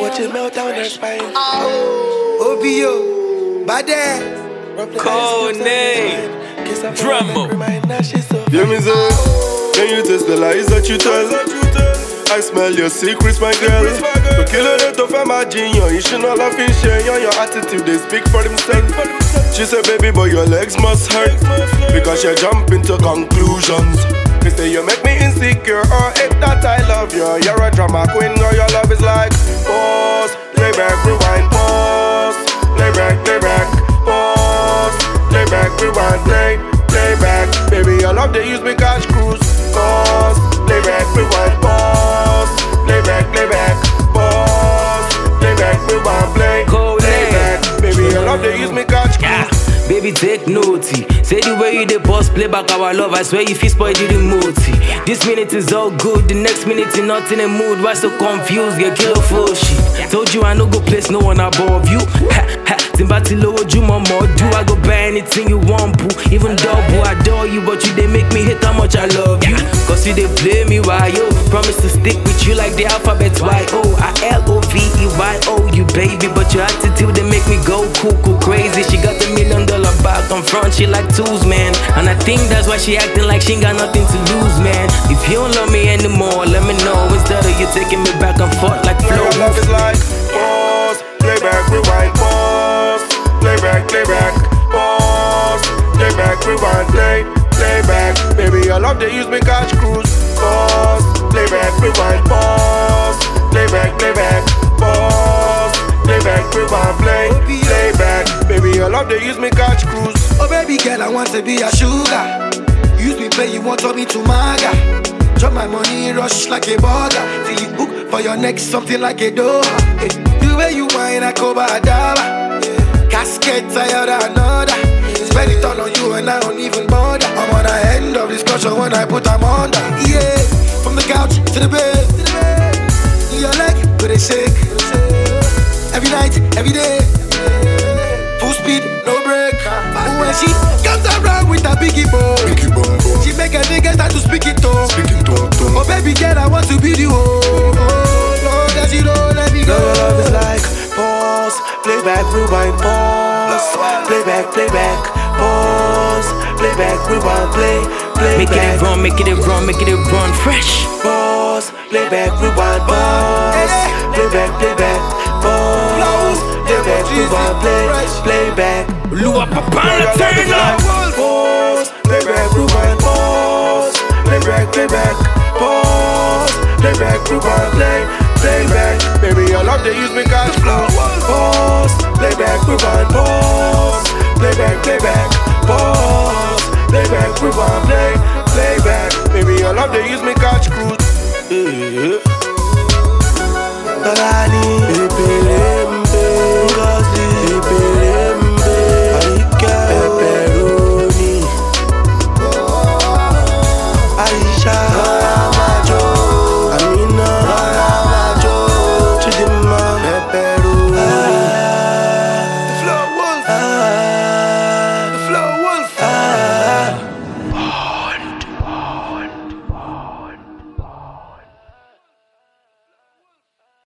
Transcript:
Watch it melt down oh. her spine. OBO, Bade. Code name. Drummer. Yeah, me say, can you test the lies that you tell? I smell your secrets, my girl. To kill it to find my genius. You should not laugh in share. Your attitude, they speak for themselves. She said, baby, but your legs must hurt. Because you jump into conclusions. Me say you make me insecure, or if that I love you, you're a drama queen, or your love is like pause, play back, rewind, pause, play back, play back, pause, play back, rewind, play, play back. Baby, your love they use me catch cruise, pause, play back, rewind, pause, play back, play back, pause, play back, rewind, play, play back. Baby, your love they use me catch Yeah. Baby, take note. Say the way you the boss, play back our love. I swear you spoil you the mood. This minute is all good, the next minute you're not in a mood. Why so confused? Get killed for shit. Told you I no go place no one above you. Ha ha. Timbati low you my more do. I go buy anything you want, boo. Even double, I adore you, but you they make me hate how much I love you. Cause you they play me why yo. Promise to stick with you like the alphabet Y O. Oh. But your attitude they make me go cuckoo crazy. She got the million dollar back on front, she like tools, man. And I think that's why she acting like she ain't got nothing to lose, man. If you don't love me anymore, let me know. Instead of you taking me back and forth like flow. love is like want to be a sugar. Use me play, you want to me to maga. Drop my money, rush like a burger. Till you book for your next something like a door. Hey, the way you whine, I cover a dollar. Eh, casket tired another. Spend it all on you and I don't even bother. I'm on the end of discussion when I put them under. Yeah, from the couch to the bed. Start to speak it to. Oh baby girl, I want to be the hoe. Oh, Lord, that you don't let me go. Your love is like pause, play back, rewind, pause, play back, play back, pause, play back, rewind, play, play Make it run, make it run, make it run fresh. Pause, play back, rewind, pause, play back, play back, pause, play back, rewind, play, play back. Lua Papa, Your love turn up. Back, play back, pause, play back, rewind, play, play back. Baby, your love they use me catch cruise. Pause,